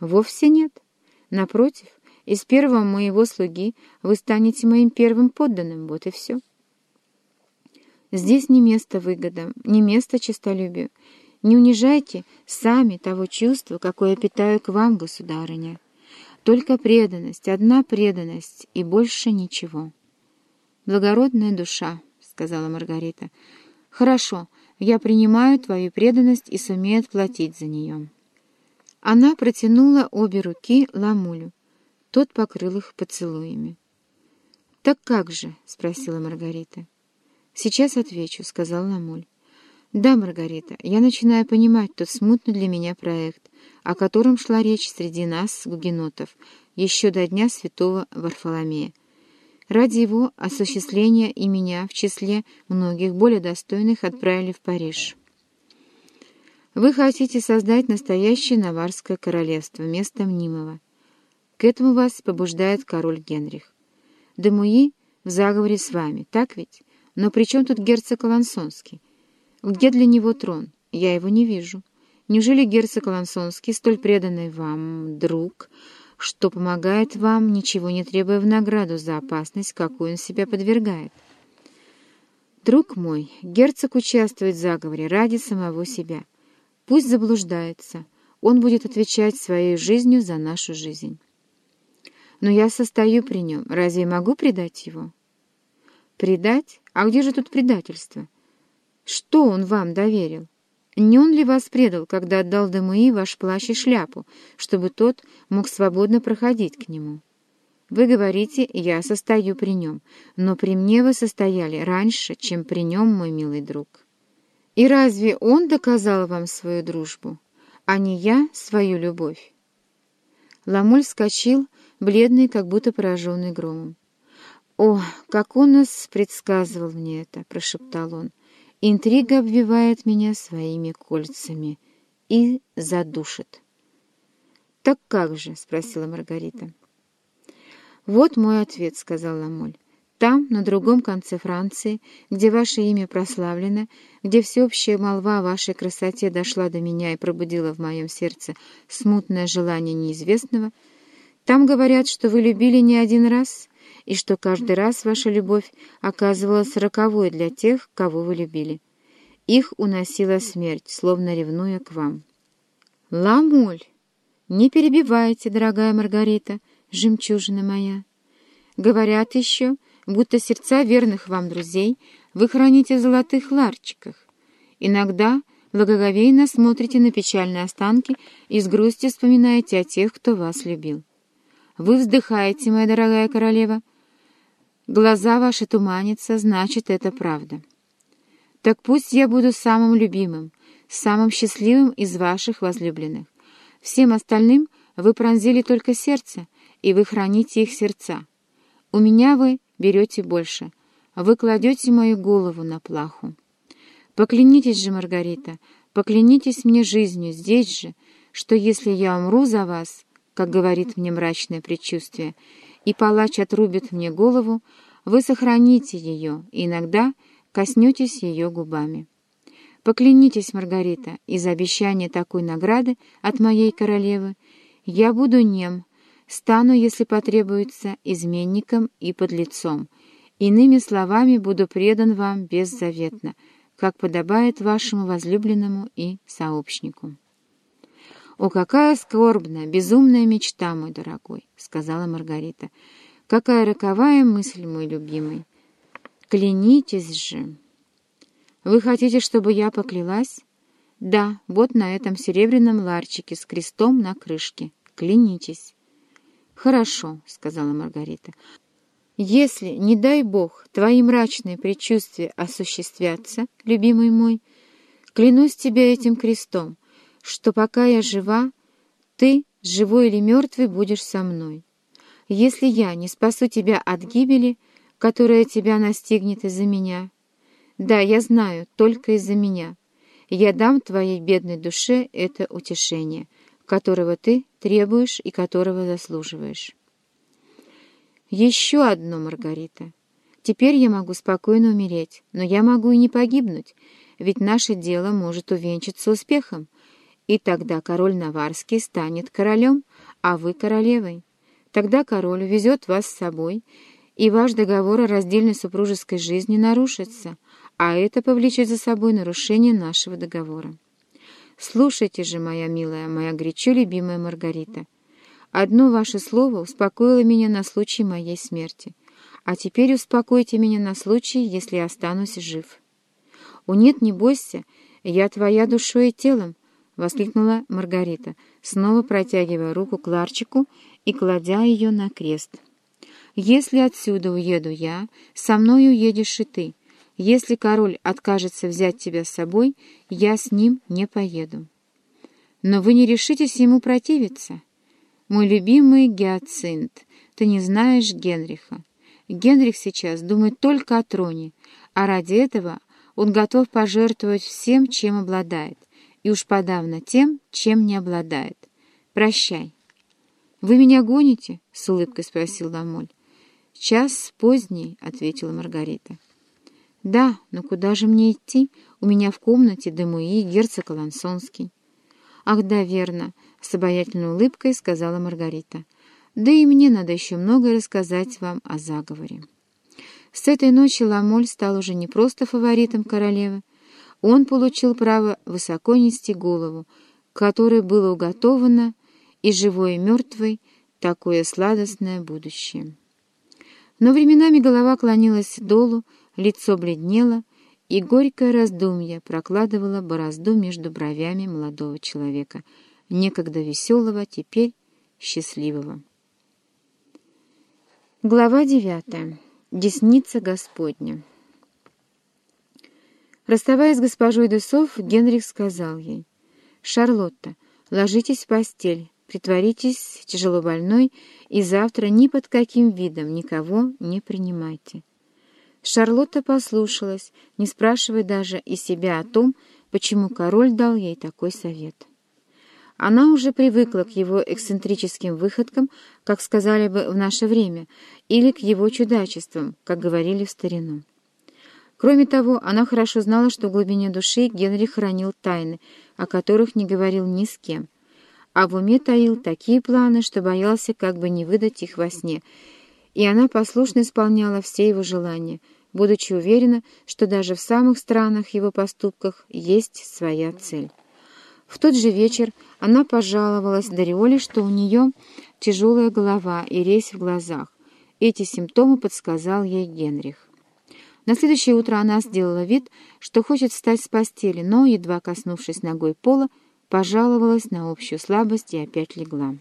Вовсе нет. Напротив, из первого моего слуги вы станете моим первым подданным, вот и все. Здесь не место выгодам, не место честолюбию. Не унижайте сами того чувства, какое питаю к вам, государыня. Только преданность, одна преданность и больше ничего. «Благородная душа», — сказала Маргарита. «Хорошо, я принимаю твою преданность и сумею отплатить за нее». Она протянула обе руки Ламулю. Тот покрыл их поцелуями. «Так как же?» — спросила Маргарита. «Сейчас отвечу», — сказал Ламуль. «Да, Маргарита, я начинаю понимать тот смутный для меня проект, о котором шла речь среди нас, гугенотов, еще до дня святого Варфоломея. Ради его осуществления и меня, в числе многих более достойных, отправили в Париж». Вы хотите создать настоящее Наварское королевство вместо мнимого. К этому вас побуждает король Генрих. Демуи в заговоре с вами, так ведь? Но при чем тут герцог Алансонский? Где для него трон? Я его не вижу. Неужели герцог Алансонский, столь преданный вам друг, что помогает вам, ничего не требуя в награду за опасность, какую он себя подвергает? Друг мой, герцог участвует в заговоре ради самого себя. Пусть заблуждается, он будет отвечать своей жизнью за нашу жизнь. Но я состою при нем, разве могу предать его? Предать? А где же тут предательство? Что он вам доверил? Не он ли вас предал, когда отдал Демуи ваш плащ и шляпу, чтобы тот мог свободно проходить к нему? Вы говорите, я состою при нем, но при мне вы состояли раньше, чем при нем, мой милый друг». И разве он доказал вам свою дружбу, а не я свою любовь? Ламуль вскочил, бледный, как будто пораженный громом. «О, как он нас предсказывал мне это!» — прошептал он. «Интрига обвивает меня своими кольцами и задушит». «Так как же?» — спросила Маргарита. «Вот мой ответ», — сказал Ламоль. Там, на другом конце Франции, где ваше имя прославлено, где всеобщая молва о вашей красоте дошла до меня и пробудила в моем сердце смутное желание неизвестного, там говорят, что вы любили не один раз, и что каждый раз ваша любовь оказывалась роковой для тех, кого вы любили. Их уносила смерть, словно ревнуя к вам. Ламуль! Не перебивайте, дорогая Маргарита, жемчужина моя. Говорят еще будто сердца верных вам друзей вы храните в золотых ларчиках. Иногда благоговейно смотрите на печальные останки и с грустью вспоминаете о тех, кто вас любил. Вы вздыхаете, моя дорогая королева. Глаза ваши туманятся, значит, это правда. Так пусть я буду самым любимым, самым счастливым из ваших возлюбленных. Всем остальным вы пронзили только сердце, и вы храните их сердца. У меня вы берете больше. Вы кладете мою голову на плаху. Поклянитесь же, Маргарита, поклянитесь мне жизнью здесь же, что если я умру за вас, как говорит мне мрачное предчувствие, и палач отрубит мне голову, вы сохраните ее и иногда коснетесь ее губами. Поклянитесь, Маргарита, из обещания такой награды от моей королевы я буду нем, Стану, если потребуется, изменником и подлецом. Иными словами, буду предан вам беззаветно, как подобает вашему возлюбленному и сообщнику. «О, какая скорбная, безумная мечта, мой дорогой!» — сказала Маргарита. «Какая роковая мысль, мой любимый! Клянитесь же!» «Вы хотите, чтобы я поклялась?» «Да, вот на этом серебряном ларчике с крестом на крышке. Клянитесь!» «Хорошо», — сказала Маргарита. «Если, не дай бог, твои мрачные предчувствия осуществятся, любимый мой, клянусь тебе этим крестом, что пока я жива, ты, живой или мертвый, будешь со мной. Если я не спасу тебя от гибели, которая тебя настигнет из-за меня, да, я знаю, только из-за меня, я дам твоей бедной душе это утешение» которого ты требуешь и которого заслуживаешь. Еще одно, Маргарита. Теперь я могу спокойно умереть, но я могу и не погибнуть, ведь наше дело может увенчаться успехом, И тогда король Наварский станет королем, а вы королевой. Тогда король увезет вас с собой, и ваш договор о раздельной супружеской жизни нарушится, а это повлечет за собой нарушение нашего договора. Слушайте же, моя милая, моя горячо любимая Маргарита. Одно ваше слово успокоило меня на случай моей смерти, а теперь успокойте меня на случай, если я останусь жив. «О нет, не бойся, я твоя душой и телом», — воскликнула Маргарита, снова протягивая руку к Ларчику и кладя ее на крест. «Если отсюда уеду я, со мной уедешь и ты. Если король откажется взять тебя с собой, я с ним не поеду». «Но вы не решитесь ему противиться?» «Мой любимый Гиацинт, ты не знаешь Генриха. Генрих сейчас думает только о троне, а ради этого он готов пожертвовать всем, чем обладает, и уж подавно тем, чем не обладает. Прощай. — Вы меня гоните? — с улыбкой спросил Ламоль. — Час поздний, — ответила Маргарита. — Да, но куда же мне идти? У меня в комнате Демуи, герцог Алансонский. — Ах, да, верно, — с обаятельной улыбкой сказала Маргарита. — Да и мне надо еще многое рассказать вам о заговоре. С этой ночи Ламоль стал уже не просто фаворитом королевы. Он получил право высоко нести голову, которой было уготовано и живой, и мертвой такое сладостное будущее. Но временами голова клонилась долу, лицо бледнело, и горькое раздумье прокладывало борозду между бровями молодого человека, некогда веселого, теперь счастливого. Глава девятая. Десница Господня. Расставаясь с госпожой Десов, Генрих сказал ей, «Шарлотта, ложитесь в постель, притворитесь тяжело больной и завтра ни под каким видом никого не принимайте». Шарлотта послушалась, не спрашивая даже и себя о том, почему король дал ей такой совет. Она уже привыкла к его эксцентрическим выходкам, как сказали бы в наше время, или к его чудачествам, как говорили в старину. Кроме того, она хорошо знала, что в глубине души Генри хранил тайны, о которых не говорил ни с кем, а в уме таил такие планы, что боялся как бы не выдать их во сне, и она послушно исполняла все его желания, будучи уверена, что даже в самых странных его поступках есть своя цель. В тот же вечер она пожаловалась Дариоле, что у нее тяжелая голова и резь в глазах. Эти симптомы подсказал ей Генрих. На следующее утро она сделала вид, что хочет встать с постели, но, едва коснувшись ногой пола, пожаловалась на общую слабость и опять легла.